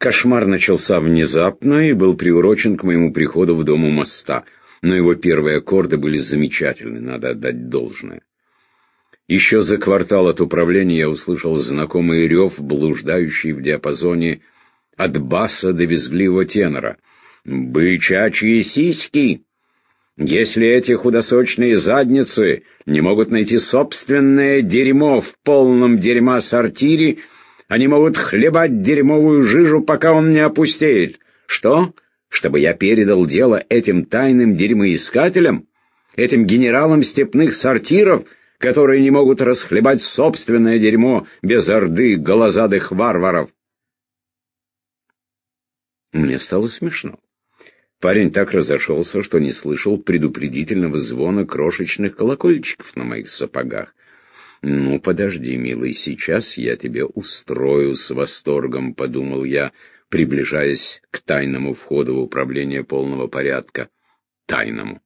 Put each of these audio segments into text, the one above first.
Кошмар начался внезапно и был приурочен к моему приходу в дом у моста, но его первые аккорды были замечательны, надо отдать должное. Еще за квартал от управления я услышал знакомый рев, блуждающий в диапазоне от баса до визгливого тенора. «Бычачьи сиськи! Если эти худосочные задницы не могут найти собственное дерьмо в полном дерьма сортире, они могут хлебать дерьмовую жижу, пока он не опустеет. Что? Чтобы я передал дело этим тайным дерьмоискателям? Этим генералам степных сортиров, которые не могут расхлебать собственное дерьмо без орды голозадых варваров? Мне стало смешно. Парень так разошелся, что не слышал предупредительного звона крошечных колокольчиков на моих сапогах. «Ну, подожди, милый, сейчас я тебе устрою с восторгом», — подумал я, приближаясь к тайному входу в управление полного порядка. Тайному.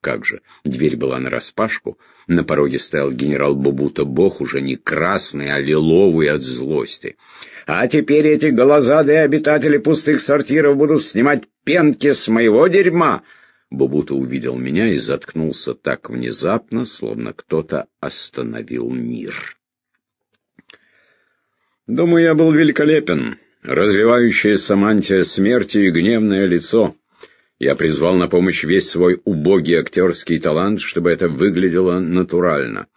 Как же, дверь была нараспашку, на пороге стоял генерал Бубута Бог, уже не красный, а лиловый от злости. «А теперь эти голозадые обитатели пустых сортиров будут снимать пенки с моего дерьма!» Бубута увидел меня и заткнулся так внезапно, словно кто-то остановил мир. Думаю, я был великолепен. Развивающаяся мантия смерти и гневное лицо. Я призвал на помощь весь свой убогий актерский талант, чтобы это выглядело натурально.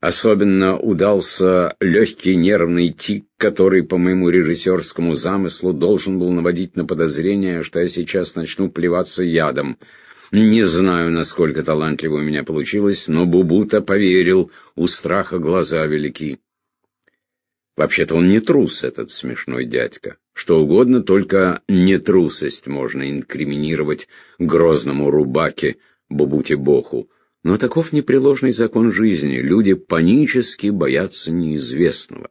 Особенно удался легкий нервный тик, который, по моему режиссерскому замыслу, должен был наводить на подозрение, что я сейчас начну плеваться ядом. Не знаю, насколько талантливо у меня получилось, но Бубута поверил, у страха глаза велики. Вообще-то он не трус, этот смешной дядька. Что угодно, только не трусость можно инкриминировать грозному рубаке Бубуте Боху. Но таков непреложный закон жизни. Люди панически боятся неизвестного.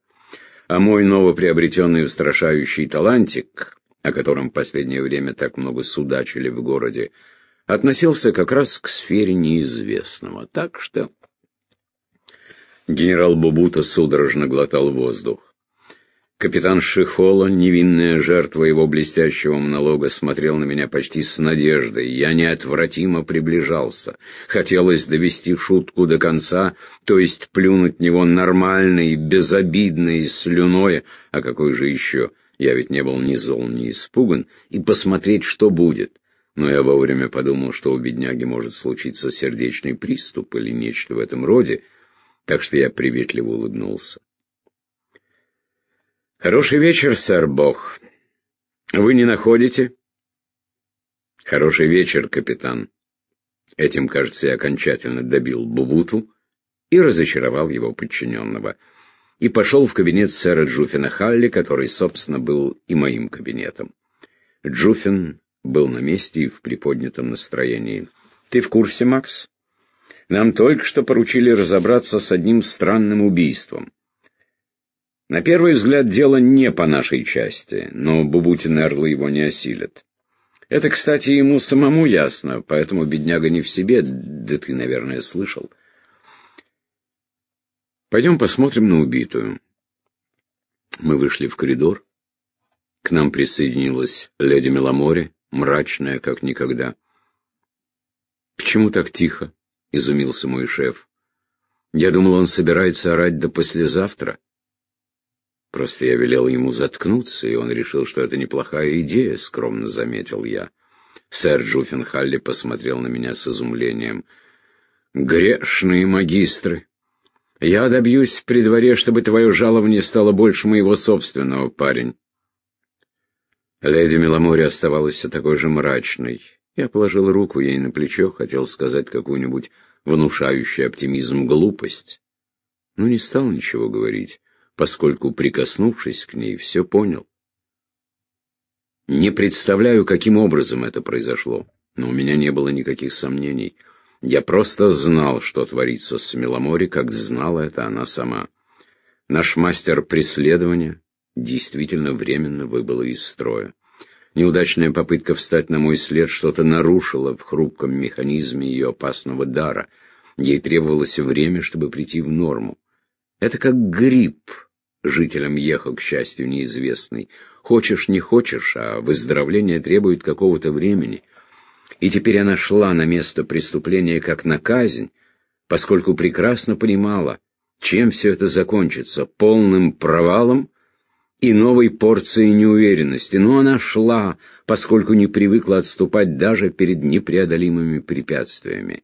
А мой новоприобретенный устрашающий талантик, о котором в последнее время так много судачили в городе, относился как раз к сфере неизвестного. Так что... Генерал Бубута судорожно глотал воздух. Капитан Шихола, невинная жертва его блестящего монолога, смотрел на меня почти с надеждой. Я неотвратимо приближался. Хотелось довести шутку до конца, то есть плюнуть в него нормальной, безобидной слюной, а какой же еще, я ведь не был ни зол, ни испуган, и посмотреть, что будет. Но я вовремя подумал, что у бедняги может случиться сердечный приступ или нечто в этом роде, так что я приветливо улыбнулся. Хороший вечер, сэр Бог. Вы не находите? Хороший вечер, капитан. Этим, кажется, я окончательно добил Бубуту и разочаровал его подчиненного. И пошел в кабинет сэра Джуфина Халли, который, собственно, был и моим кабинетом. Джуфин был на месте и в приподнятом настроении. «Ты в курсе, Макс? Нам только что поручили разобраться с одним странным убийством. На первый взгляд, дело не по нашей части, но Бубутин Эрлы его не осилят. Это, кстати, ему самому ясно, поэтому бедняга не в себе, да ты, наверное, слышал. Пойдем посмотрим на убитую. Мы вышли в коридор. К нам присоединилась леди Меломори, мрачная, как никогда. «Почему так тихо?» — изумился мой шеф. «Я думал, он собирается орать до послезавтра». Просто я велел ему заткнуться, и он решил, что это неплохая идея, скромно заметил я. Сэр Джуффенхалли посмотрел на меня с изумлением. «Грешные магистры! Я добьюсь при дворе, чтобы твое жалование стало больше моего собственного, парень». Леди Меломори оставалась такой же мрачной. Я положил руку ей на плечо, хотел сказать какую-нибудь внушающую оптимизм глупость, но не стал ничего говорить поскольку, прикоснувшись к ней, все понял. Не представляю, каким образом это произошло, но у меня не было никаких сомнений. Я просто знал, что творится с Меломори, как знала это она сама. Наш мастер преследования действительно временно выбыла из строя. Неудачная попытка встать на мой след что-то нарушила в хрупком механизме ее опасного дара. Ей требовалось время, чтобы прийти в норму. Это как грипп, жителям Ехо, к счастью, неизвестной. Хочешь, не хочешь, а выздоровление требует какого-то времени. И теперь она шла на место преступления как на казнь, поскольку прекрасно понимала, чем все это закончится, полным провалом и новой порцией неуверенности. Но она шла, поскольку не привыкла отступать даже перед непреодолимыми препятствиями.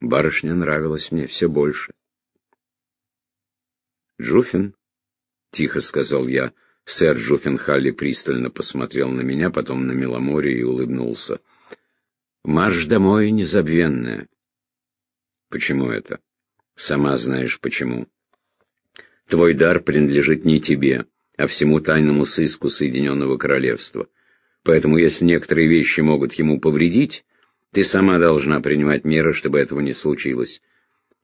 Барышня нравилась мне все больше. «Джуфин?» — тихо сказал я. Сэр Джуффин Халли пристально посмотрел на меня, потом на Меломоре и улыбнулся. «Марш домой, незабвенная». «Почему это?» «Сама знаешь, почему. Твой дар принадлежит не тебе, а всему тайному сыску Соединенного Королевства. Поэтому, если некоторые вещи могут ему повредить, ты сама должна принимать меры, чтобы этого не случилось.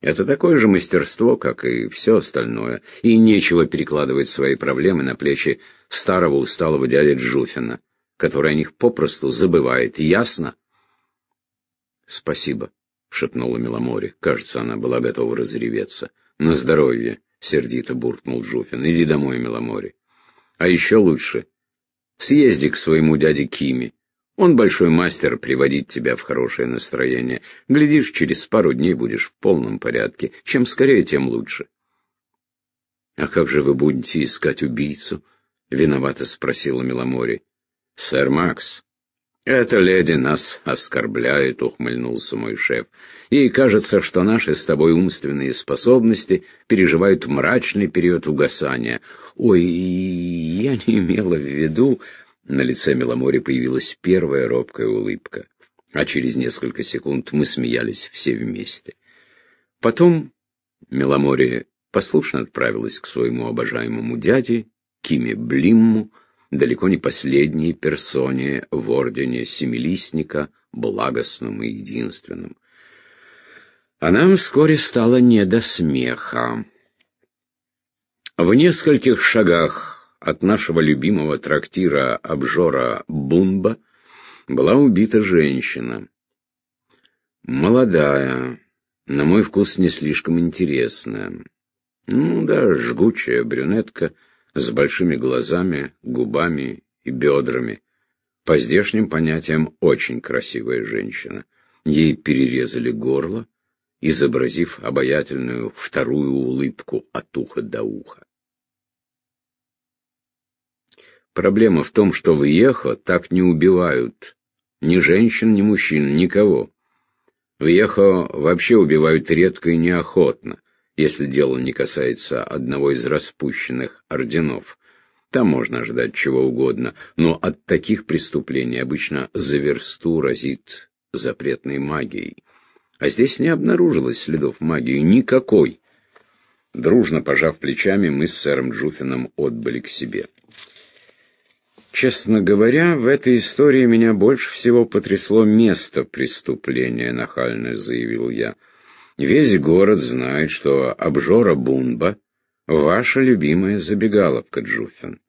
Это такое же мастерство, как и все остальное, и нечего перекладывать свои проблемы на плечи старого усталого дяди Джуфина, который о них попросту забывает. Ясно? Спасибо, шепнула Миломори. Кажется, она была готова разреветься. На здоровье, сердито буркнул Джуфин. Иди домой, Миломори. А еще лучше. Съезди к своему дяде Кими. Он большой мастер приводить тебя в хорошее настроение. Глядишь, через пару дней будешь в полном порядке. Чем скорее, тем лучше. — А как же вы будете искать убийцу? — виновато спросила Миломори. — Сэр Макс, эта леди нас оскорбляет, — ухмыльнулся мой шеф. Ей кажется, что наши с тобой умственные способности переживают мрачный период угасания. Ой, я не имела в виду... На лице Меломори появилась первая робкая улыбка, а через несколько секунд мы смеялись все вместе. Потом Меломори послушно отправилась к своему обожаемому дяде, Киме Блимму, далеко не последней персоне в ордене Семилистника, благостном и единственном. А нам вскоре стало не до смеха. В нескольких шагах от нашего любимого трактира обжора Бунба была убита женщина. Молодая, на мой вкус не слишком интересная. Ну да, жгучая брюнетка с большими глазами, губами и бедрами. По здешним понятиям очень красивая женщина. Ей перерезали горло, изобразив обаятельную вторую улыбку от уха до уха. Проблема в том, что в Ехо так не убивают ни женщин, ни мужчин, никого. В Ехо вообще убивают редко и неохотно, если дело не касается одного из распущенных орденов. Там можно ожидать чего угодно, но от таких преступлений обычно за версту разит запретной магией. А здесь не обнаружилось следов магии никакой. Дружно пожав плечами, мы с сэром Джуфином отбыли к себе. Честно говоря, в этой истории меня больше всего потрясло место преступления, нахально заявил я. Весь город знает, что обжора Бунба — ваша любимая забегаловка, Джуффин.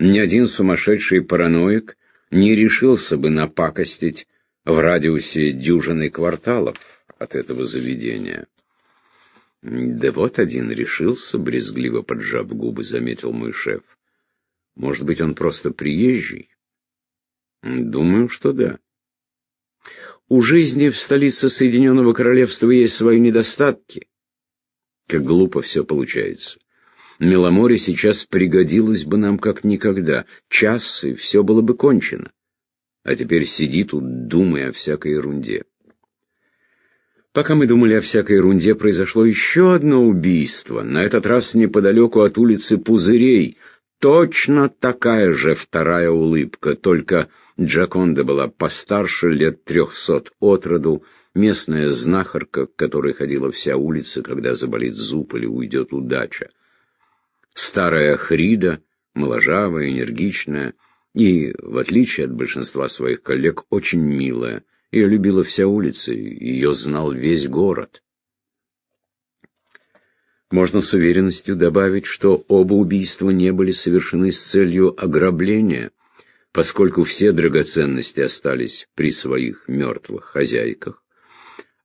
Ни один сумасшедший параноик не решился бы напакостить в радиусе дюжины кварталов от этого заведения. Да вот один решился, брезгливо поджав губы, заметил мой шеф. Может быть, он просто приезжий? Думаю, что да. У жизни в столице Соединенного Королевства есть свои недостатки. Как глупо все получается. Меломоре сейчас пригодилось бы нам как никогда. Час, и все было бы кончено. А теперь сиди тут, думая о всякой ерунде. Пока мы думали о всякой ерунде, произошло еще одно убийство, на этот раз неподалеку от улицы Пузырей, Точно такая же вторая улыбка, только Джаконда была постарше, лет трехсот от роду, местная знахарка, к которой ходила вся улица, когда заболит зуб или уйдет удача. Старая Хрида, моложавая, энергичная и, в отличие от большинства своих коллег, очень милая. Ее любила вся улица, ее знал весь город. Можно с уверенностью добавить, что оба убийства не были совершены с целью ограбления, поскольку все драгоценности остались при своих мертвых хозяйках.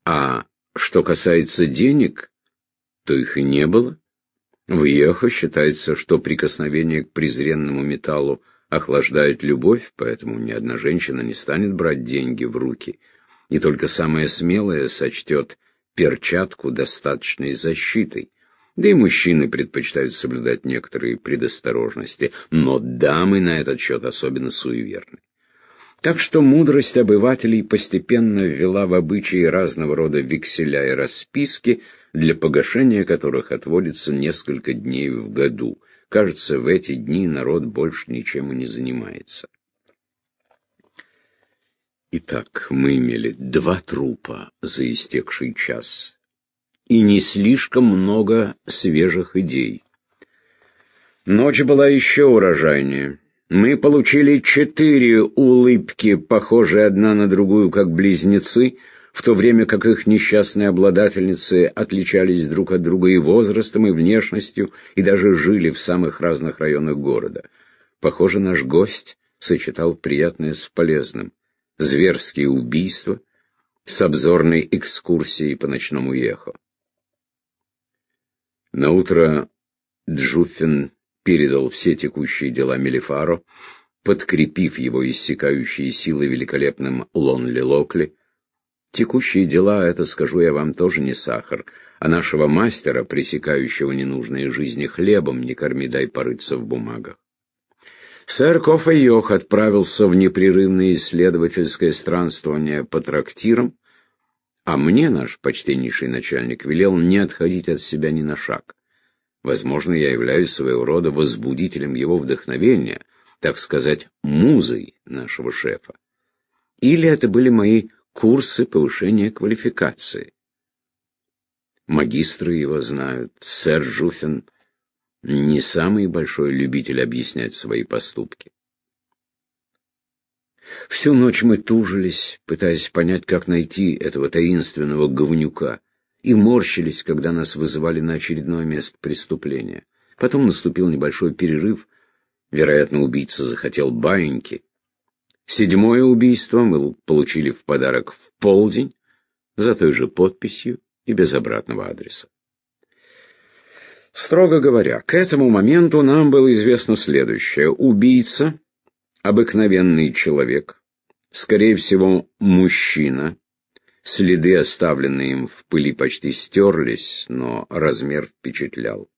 А что касается денег, то их и не было. В Йехо считается, что прикосновение к презренному металлу охлаждает любовь, поэтому ни одна женщина не станет брать деньги в руки, и только самая смелая сочтет перчатку достаточной защитой. Да и мужчины предпочитают соблюдать некоторые предосторожности, но дамы на этот счет особенно суеверны. Так что мудрость обывателей постепенно ввела в обычаи разного рода векселя и расписки, для погашения которых отводится несколько дней в году. Кажется, в эти дни народ больше ничем и не занимается. Итак, мы имели два трупа за истекший час и не слишком много свежих идей. Ночь была еще урожайнее. Мы получили четыре улыбки, похожие одна на другую, как близнецы, в то время как их несчастные обладательницы отличались друг от друга и возрастом, и внешностью, и даже жили в самых разных районах города. Похоже, наш гость сочетал приятное с полезным. Зверские убийства с обзорной экскурсией по ночному ехо. Наутро Джуффин передал все текущие дела Мелифаро, подкрепив его иссякающие силы великолепным Лонли Локли. Текущие дела, это, скажу я вам, тоже не сахар, а нашего мастера, пресекающего ненужные жизни хлебом, не корми, дай порыться в бумагах. Сэр Кофа Йох отправился в непрерывное исследовательское странствование по трактирам, а мне наш почтеннейший начальник велел не отходить от себя ни на шаг. Возможно, я являюсь своего рода возбудителем его вдохновения, так сказать, музой нашего шефа. Или это были мои курсы повышения квалификации. Магистры его знают, сэр Жуфин не самый большой любитель объяснять свои поступки. Всю ночь мы тужились, пытаясь понять, как найти этого таинственного говнюка, и морщились, когда нас вызывали на очередное место преступления. Потом наступил небольшой перерыв. Вероятно, убийца захотел баиньки. Седьмое убийство мы получили в подарок в полдень, за той же подписью и без обратного адреса. Строго говоря, к этому моменту нам было известно следующее. Убийца обыкновенный человек, скорее всего, мужчина. Следы, оставленные им в пыли, почти стерлись, но размер впечатлял.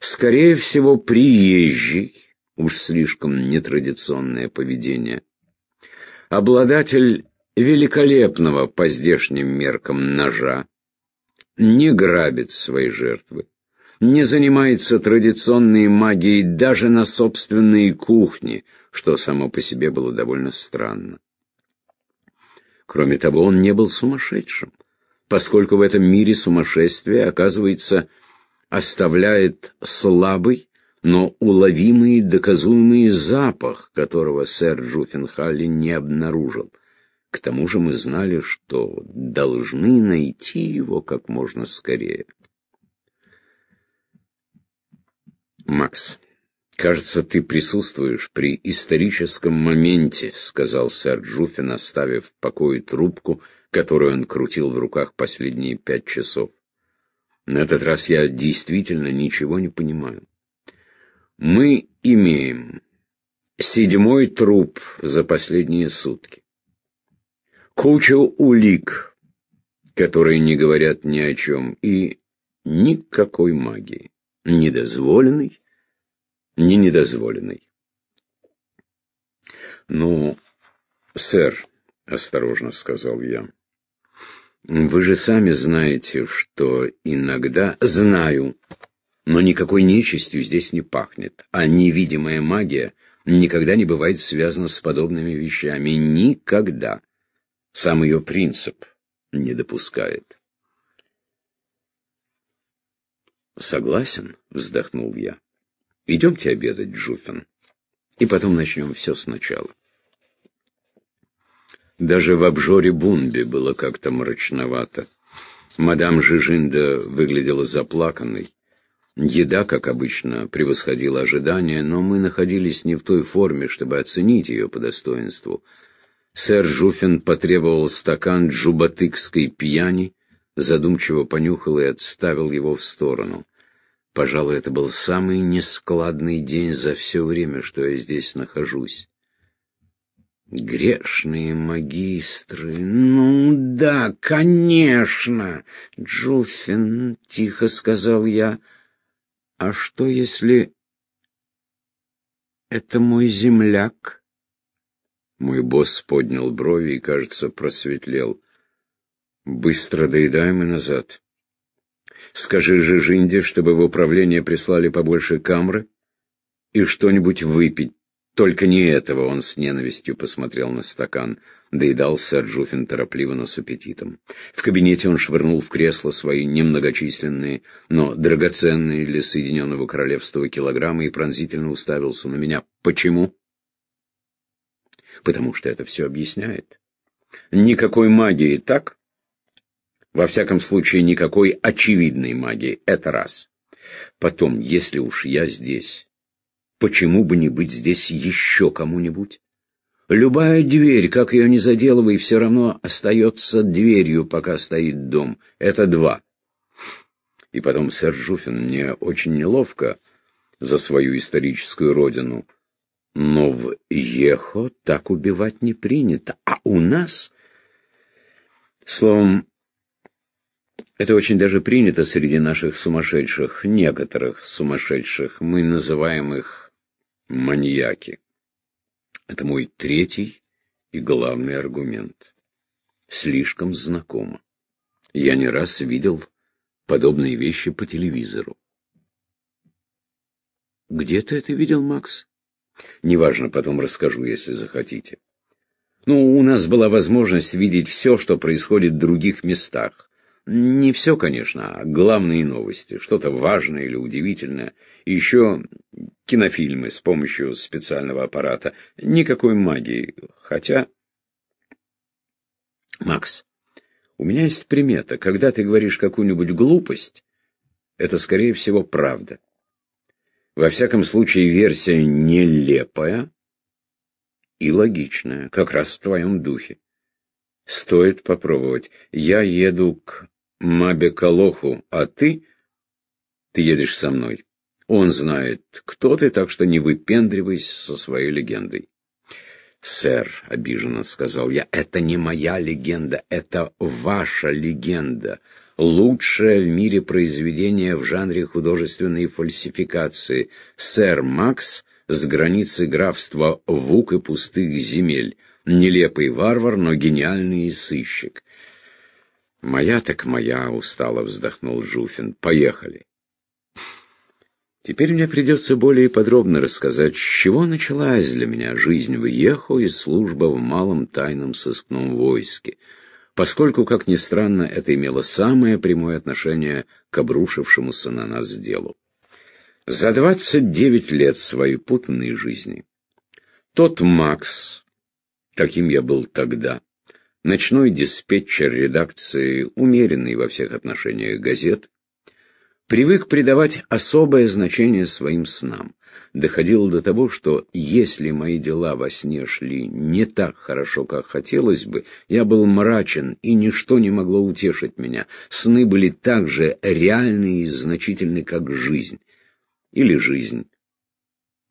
Скорее всего, приезжий, уж слишком нетрадиционное поведение. Обладатель великолепного по здешним меркам ножа, не грабит свои жертвы, не занимается традиционной магией даже на собственной кухне, что само по себе было довольно странно. Кроме того, он не был сумасшедшим, поскольку в этом мире сумасшествие, оказывается, оставляет слабый, но уловимый доказуемый запах, которого сэр Джуффенхалли не обнаружил. К тому же мы знали, что должны найти его как можно скорее. Макс, «Кажется, ты присутствуешь при историческом моменте», — сказал сэр Джуффин, оставив в покое трубку, которую он крутил в руках последние пять часов. «На этот раз я действительно ничего не понимаю. Мы имеем седьмой труп за последние сутки, кучу улик, которые не говорят ни о чем, и никакой магии, недозволенной не недозволенной. «Ну, сэр», — осторожно сказал я, — «вы же сами знаете, что иногда...» «Знаю, но никакой нечистью здесь не пахнет, а невидимая магия никогда не бывает связана с подобными вещами. Никогда. Сам ее принцип не допускает». «Согласен», — вздохнул я. Идемте обедать, Джуфин, и потом начнем все сначала. Даже в обжоре Бунби было как-то мрачновато. Мадам Жижинда выглядела заплаканной. Еда, как обычно, превосходила ожидания, но мы находились не в той форме, чтобы оценить ее по достоинству. Сэр Жуфин потребовал стакан джубатыкской пьяни, задумчиво понюхал и отставил его в сторону. Пожалуй, это был самый нескладный день за все время, что я здесь нахожусь. Грешные магистры. Ну да, конечно. Джуффин, тихо сказал я. А что если это мой земляк? Мой босс поднял брови и, кажется, просветлел. Быстро доедаем и назад. Скажи же Жинде, чтобы в управление прислали побольше камры и что-нибудь выпить. Только не этого он с ненавистью посмотрел на стакан. Доедал сэр Джуфин торопливо, но с аппетитом. В кабинете он швырнул в кресло свои немногочисленные, но драгоценные для Соединенного Королевства килограммы и пронзительно уставился на меня. Почему? Потому что это все объясняет. Никакой магии, так? Во всяком случае, никакой очевидной магии. Это раз. Потом, если уж я здесь, почему бы не быть здесь еще кому-нибудь? Любая дверь, как ее ни заделывай, все равно остается дверью, пока стоит дом. Это два. И потом, сэр Жуфин, мне очень неловко за свою историческую родину. Но в Ехо так убивать не принято. А у нас... Словом, это очень даже принято среди наших сумасшедших, некоторых сумасшедших. Мы называем их маньяки. Это мой третий и главный аргумент. Слишком знакомо. Я не раз видел подобные вещи по телевизору. Где ты это видел, Макс? Неважно, потом расскажу, если захотите. Ну, у нас была возможность видеть все, что происходит в других местах. Не все, конечно, а главные новости, что-то важное или удивительное. Еще кинофильмы с помощью специального аппарата. Никакой магии. Хотя... Макс, у меня есть примета. Когда ты говоришь какую-нибудь глупость, это, скорее всего, правда. Во всяком случае, версия нелепая и логичная, как раз в твоем духе. Стоит попробовать. Я еду к Мабе Калоху, а ты... Ты едешь со мной. Он знает, кто ты, так что не выпендривайся со своей легендой. «Сэр», — обиженно сказал я, — «это не моя легенда, это ваша легенда. Лучшее в мире произведение в жанре художественной фальсификации. Сэр Макс с границы графства Вук и пустых земель. Нелепый варвар, но гениальный сыщик. «Моя так моя», — устало вздохнул Жуфин. «Поехали». Теперь мне придется более подробно рассказать, с чего началась для меня жизнь в Ехо и служба в малом тайном сыскном войске, поскольку, как ни странно, это имело самое прямое отношение к обрушившемуся на нас делу. За двадцать девять лет своей путанной жизни тот Макс, каким я был тогда, ночной диспетчер редакции, умеренный во всех отношениях газет, привык придавать особое значение своим снам. Доходило до того, что если мои дела во сне шли не так хорошо, как хотелось бы, я был мрачен, и ничто не могло утешить меня. Сны были так же реальны и значительны, как жизнь. Или жизнь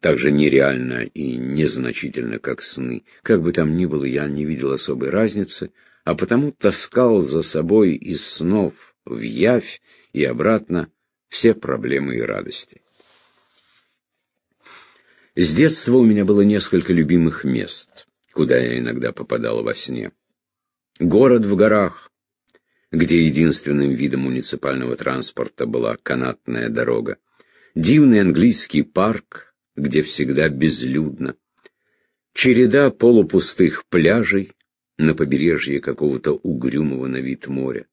так же нереально и незначительно, как сны. Как бы там ни было, я не видел особой разницы, а потому таскал за собой из снов в явь и обратно все проблемы и радости. С детства у меня было несколько любимых мест, куда я иногда попадал во сне. Город в горах, где единственным видом муниципального транспорта была канатная дорога. Дивный английский парк, где всегда безлюдно. Череда полупустых пляжей на побережье какого-то угрюмого на вид моря.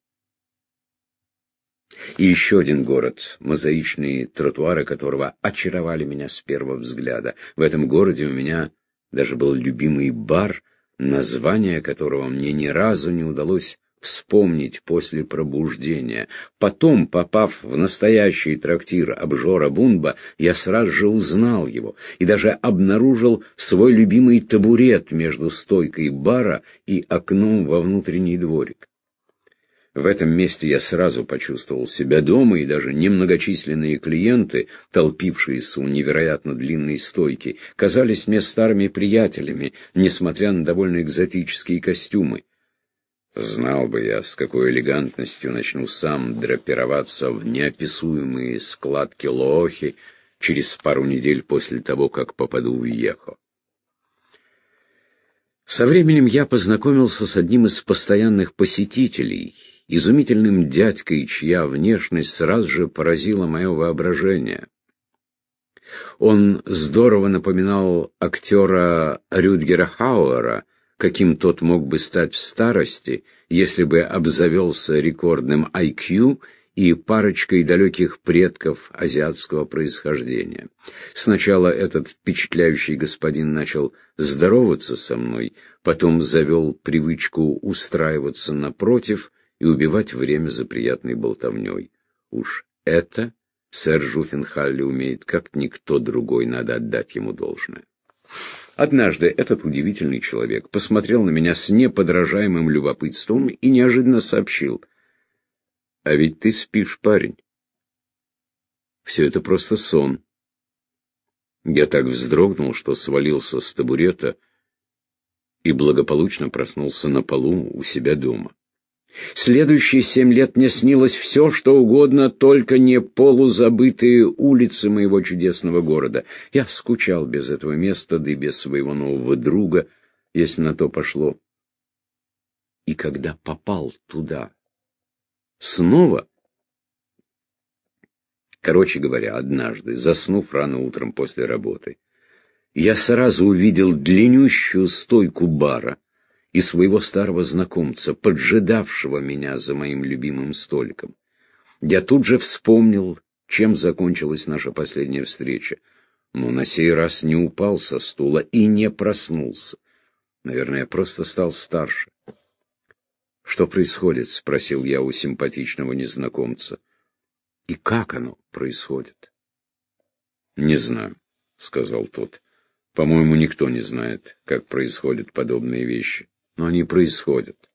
И еще один город, мозаичные тротуары которого очаровали меня с первого взгляда. В этом городе у меня даже был любимый бар, название которого мне ни разу не удалось вспомнить после пробуждения. Потом, попав в настоящий трактир обжора Бунба, я сразу же узнал его и даже обнаружил свой любимый табурет между стойкой бара и окном во внутренний дворик. В этом месте я сразу почувствовал себя дома, и даже немногочисленные клиенты, толпившиеся у невероятно длинной стойки, казались мне старыми приятелями, несмотря на довольно экзотические костюмы. Знал бы я, с какой элегантностью начну сам драпироваться в неописуемые складки лохи через пару недель после того, как попаду в Ехо. Со временем я познакомился с одним из постоянных посетителей, изумительным дядькой, чья внешность сразу же поразила мое воображение. Он здорово напоминал актера Рюдгера Хауэра, каким тот мог бы стать в старости, если бы обзавелся рекордным IQ и парочкой далеких предков азиатского происхождения. Сначала этот впечатляющий господин начал здороваться со мной, потом завел привычку устраиваться напротив и убивать время за приятной болтовней. Уж это сэр Жуффенхалли умеет как никто другой, надо отдать ему должное. Однажды этот удивительный человек посмотрел на меня с неподражаемым любопытством и неожиданно сообщил. «А ведь ты спишь, парень. Все это просто сон». Я так вздрогнул, что свалился с табурета и благополучно проснулся на полу у себя дома. Следующие семь лет мне снилось все, что угодно, только не полузабытые улицы моего чудесного города. Я скучал без этого места, да и без своего нового друга, если на то пошло. И когда попал туда, снова... Короче говоря, однажды, заснув рано утром после работы, я сразу увидел длиннющую стойку бара, и своего старого знакомца, поджидавшего меня за моим любимым столиком. Я тут же вспомнил, чем закончилась наша последняя встреча, но на сей раз не упал со стула и не проснулся. Наверное, я просто стал старше. «Что происходит?» — спросил я у симпатичного незнакомца. «И как оно происходит?» «Не знаю», — сказал тот. «По-моему, никто не знает, как происходят подобные вещи но они происходят.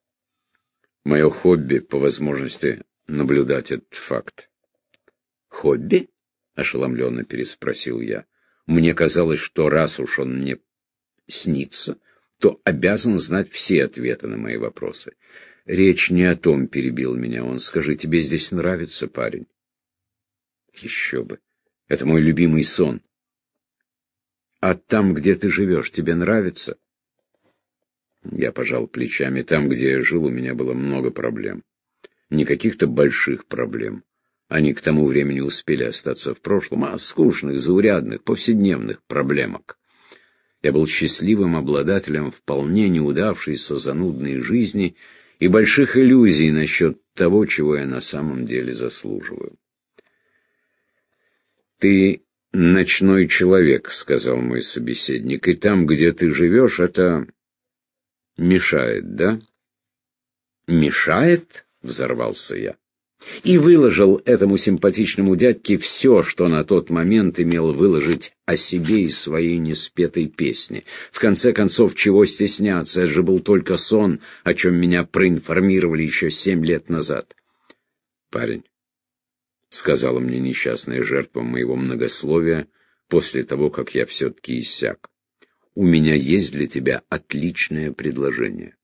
Мое хобби, по возможности, наблюдать этот факт. «Хобби?» — ошеломленно переспросил я. «Мне казалось, что раз уж он мне снится, то обязан знать все ответы на мои вопросы. Речь не о том, перебил меня он. Скажи, тебе здесь нравится, парень? Еще бы. Это мой любимый сон. А там, где ты живешь, тебе нравится? Я пожал плечами. Там, где я жил, у меня было много проблем. Не каких-то больших проблем. Они к тому времени успели остаться в прошлом, а скучных, заурядных, повседневных проблемок. Я был счастливым обладателем вполне неудавшейся занудной жизни и больших иллюзий насчет того, чего я на самом деле заслуживаю. «Ты ночной человек», — сказал мой собеседник, — «и там, где ты живешь, это Мешает, да? Мешает? Взорвался я. И выложил этому симпатичному дядьке все, что на тот момент имел выложить о себе и своей неспетой песне. В конце концов, чего стесняться, это же был только сон, о чем меня проинформировали еще семь лет назад. Парень, — сказала мне несчастная жертва моего многословия после того, как я все-таки иссяк у меня есть для тебя отличное предложение.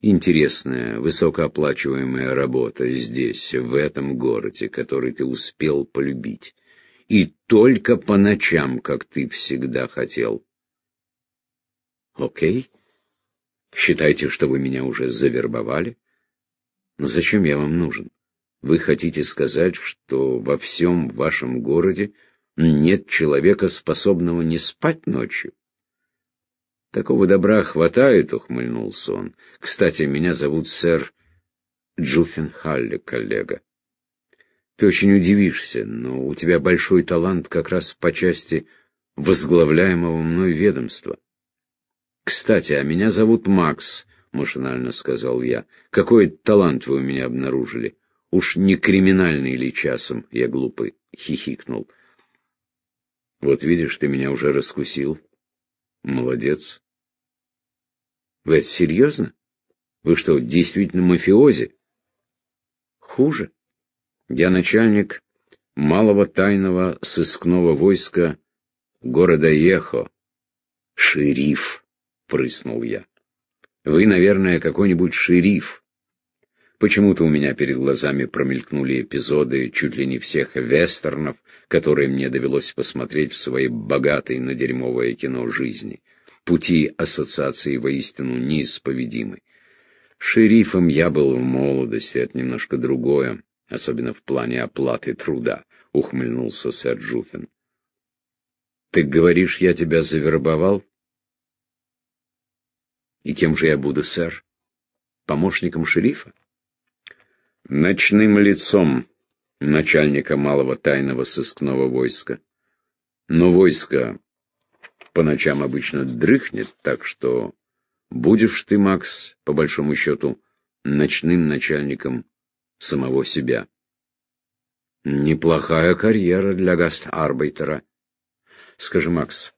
Интересная, высокооплачиваемая работа здесь, в этом городе, который ты успел полюбить. И только по ночам, как ты всегда хотел. Окей. Считайте, что вы меня уже завербовали. Но зачем я вам нужен? Вы хотите сказать, что во всем вашем городе нет человека, способного не спать ночью? Такого добра хватает, ухмыльнулся он. Кстати, меня зовут сэр Джуффенхалли, коллега. Ты очень удивишься, но у тебя большой талант как раз по части возглавляемого мной ведомства. Кстати, а меня зовут Макс, машинально сказал я. Какой талант вы у меня обнаружили? Уж не криминальный ли часом, я глупый, хихикнул. Вот видишь, ты меня уже раскусил. Молодец. Вы это серьезно? Вы что, действительно мафиози? Хуже. Я начальник малого тайного сыскного войска города Ехо. Шериф, прыснул я. Вы, наверное, какой-нибудь шериф. Почему-то у меня перед глазами промелькнули эпизоды чуть ли не всех вестернов, которые мне довелось посмотреть в своей богатой на дерьмовое кино жизни. Пути ассоциации воистину неисповедимы. Шерифом я был в молодости, это немножко другое, особенно в плане оплаты труда, ухмыльнулся сэр Джуфин. Ты говоришь, я тебя завербовал? И кем же я буду, сэр? Помощником шерифа? Ночным лицом начальника малого тайного сыскного войска. Но войско по ночам обычно дрыхнет, так что будешь ты, Макс, по большому счету, ночным начальником самого себя. Неплохая карьера для гастарбайтера. Скажи, Макс,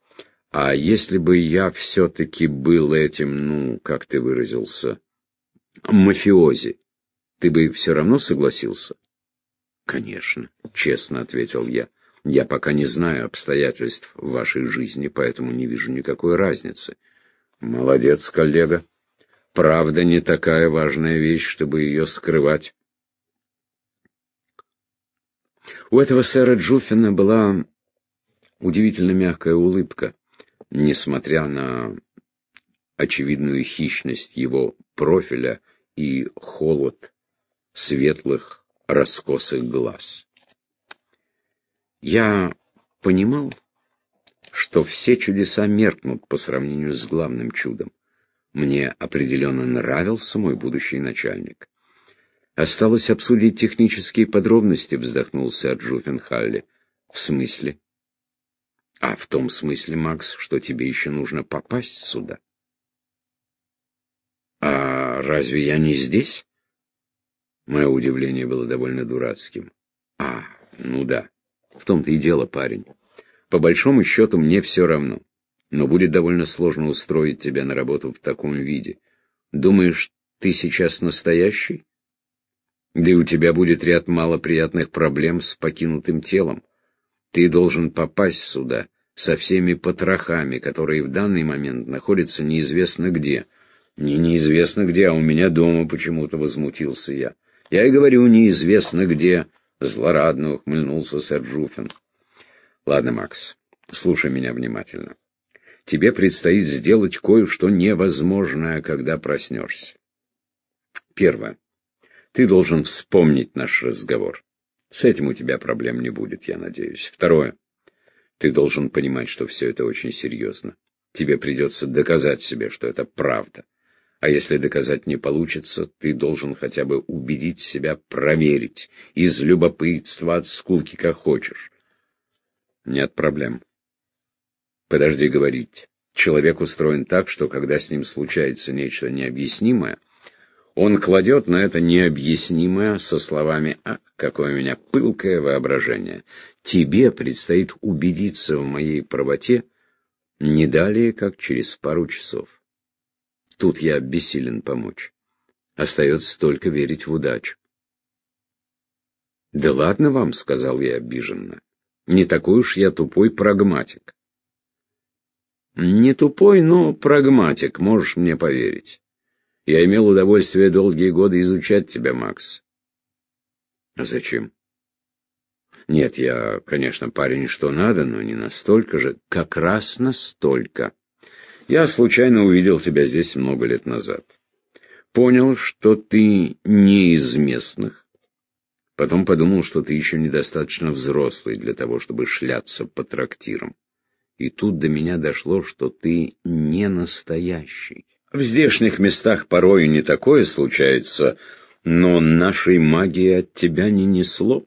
а если бы я все-таки был этим, ну, как ты выразился, мафиози, ты бы все равно согласился? Конечно, честно ответил я. Я пока не знаю обстоятельств в вашей жизни, поэтому не вижу никакой разницы. Молодец, коллега. Правда не такая важная вещь, чтобы ее скрывать. У этого сэра Джуфина была удивительно мягкая улыбка несмотря на очевидную хищность его профиля и холод светлых раскосых глаз. Я понимал, что все чудеса меркнут по сравнению с главным чудом. Мне определенно нравился мой будущий начальник. Осталось обсудить технические подробности, вздохнул сэр Джуффенхалли. В смысле? А в том смысле, Макс, что тебе еще нужно попасть сюда. А разве я не здесь? Мое удивление было довольно дурацким. А, ну да. В том-то и дело, парень. По большому счету мне все равно. Но будет довольно сложно устроить тебя на работу в таком виде. Думаешь, ты сейчас настоящий? Да и у тебя будет ряд малоприятных проблем с покинутым телом. Ты должен попасть сюда со всеми потрохами, которые в данный момент находятся неизвестно где. Не неизвестно где, а у меня дома почему-то возмутился я. Я и говорю, неизвестно где. Злорадно ухмыльнулся сэр Джуфин. Ладно, Макс, слушай меня внимательно. Тебе предстоит сделать кое-что невозможное, когда проснешься. Первое. Ты должен вспомнить наш разговор. С этим у тебя проблем не будет, я надеюсь. Второе. Ты должен понимать, что все это очень серьезно. Тебе придется доказать себе, что это правда. А если доказать не получится, ты должен хотя бы убедить себя проверить. Из любопытства, от скулки, как хочешь. Нет проблем. Подожди говорить. Человек устроен так, что когда с ним случается нечто необъяснимое, он кладет на это необъяснимое со словами «А, какое у меня пылкое воображение! Тебе предстоит убедиться в моей правоте не далее, как через пару часов. Тут я бессилен помочь. Остается только верить в удачу». «Да ладно вам», — сказал я обиженно. «Не такой уж я тупой прагматик». «Не тупой, но прагматик, можешь мне поверить». Я имел удовольствие долгие годы изучать тебя, Макс. А зачем? Нет, я, конечно, парень что надо, но не настолько же. Как раз настолько. Я случайно увидел тебя здесь много лет назад. Понял, что ты не из местных. Потом подумал, что ты еще недостаточно взрослый для того, чтобы шляться по трактирам. И тут до меня дошло, что ты не настоящий. В здешних местах порою не такое случается, но нашей магии от тебя не несло,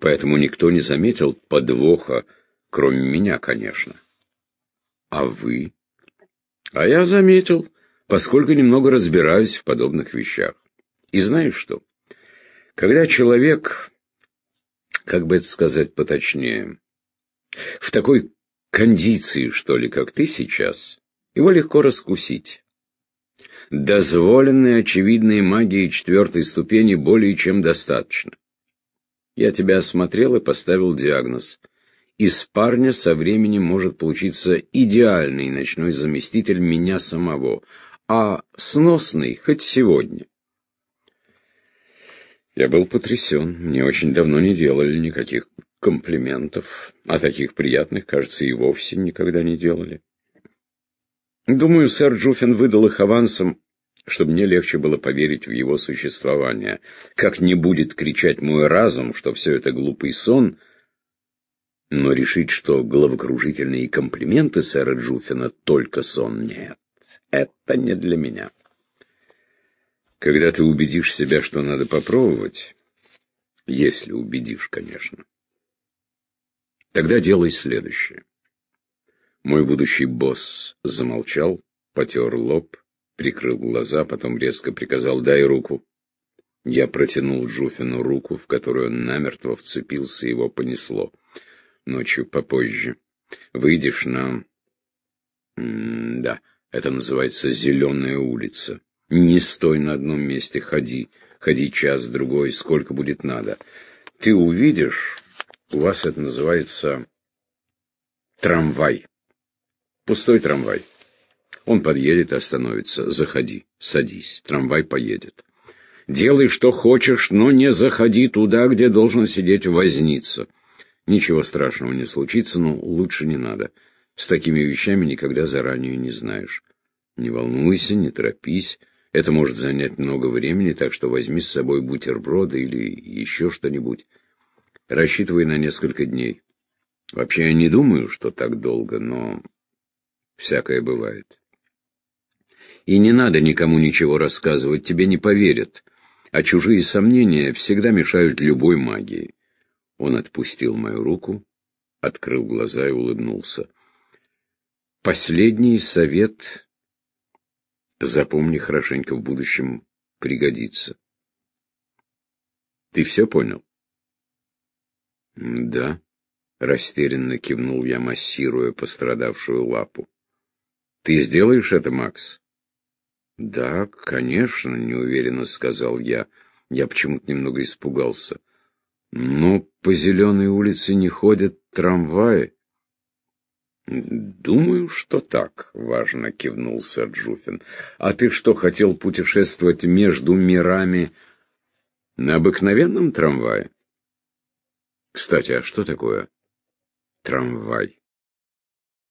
поэтому никто не заметил подвоха, кроме меня, конечно. А вы? А я заметил, поскольку немного разбираюсь в подобных вещах. И знаешь что? Когда человек, как бы это сказать поточнее, в такой кондиции, что ли, как ты сейчас, его легко раскусить. Дозволенной очевидной магии четвертой ступени более чем достаточно. Я тебя осмотрел и поставил диагноз. Из парня со временем может получиться идеальный ночной заместитель меня самого, а сносный хоть сегодня. Я был потрясен. Мне очень давно не делали никаких комплиментов, а таких приятных, кажется, и вовсе никогда не делали. Думаю, сэр Джуффин выдал их авансом, чтобы мне легче было поверить в его существование. Как не будет кричать мой разум, что все это глупый сон, но решить, что головокружительные комплименты сэра Джуффина только сон, нет, это не для меня. Когда ты убедишь себя, что надо попробовать, если убедишь, конечно, тогда делай следующее. Мой будущий босс замолчал, потер лоб, прикрыл глаза, потом резко приказал «дай руку». Я протянул Джуфину руку, в которую он намертво вцепился, его понесло. Ночью попозже. Выйдешь на... М да, это называется «Зеленая улица». Не стой на одном месте, ходи. Ходи час-другой, сколько будет надо. Ты увидишь, у вас это называется трамвай. Пустой трамвай. Он подъедет и остановится. Заходи, садись, трамвай поедет. Делай, что хочешь, но не заходи туда, где должен сидеть возница. Ничего страшного не случится, но лучше не надо. С такими вещами никогда заранее не знаешь. Не волнуйся, не торопись. Это может занять много времени, так что возьми с собой бутерброды или еще что-нибудь. Рассчитывай на несколько дней. Вообще я не думаю, что так долго, но всякое бывает. И не надо никому ничего рассказывать, тебе не поверят. А чужие сомнения всегда мешают любой магии. Он отпустил мою руку, открыл глаза и улыбнулся. Последний совет, запомни хорошенько, в будущем пригодится. Ты все понял? Да, растерянно кивнул я, массируя пострадавшую лапу. Ты сделаешь это, Макс? «Да, конечно», — неуверенно сказал я. Я почему-то немного испугался. «Но по зеленой улице не ходят трамваи». «Думаю, что так», — важно кивнул сэр Джуфин. «А ты что, хотел путешествовать между мирами на обыкновенном трамвае?» «Кстати, а что такое трамвай?»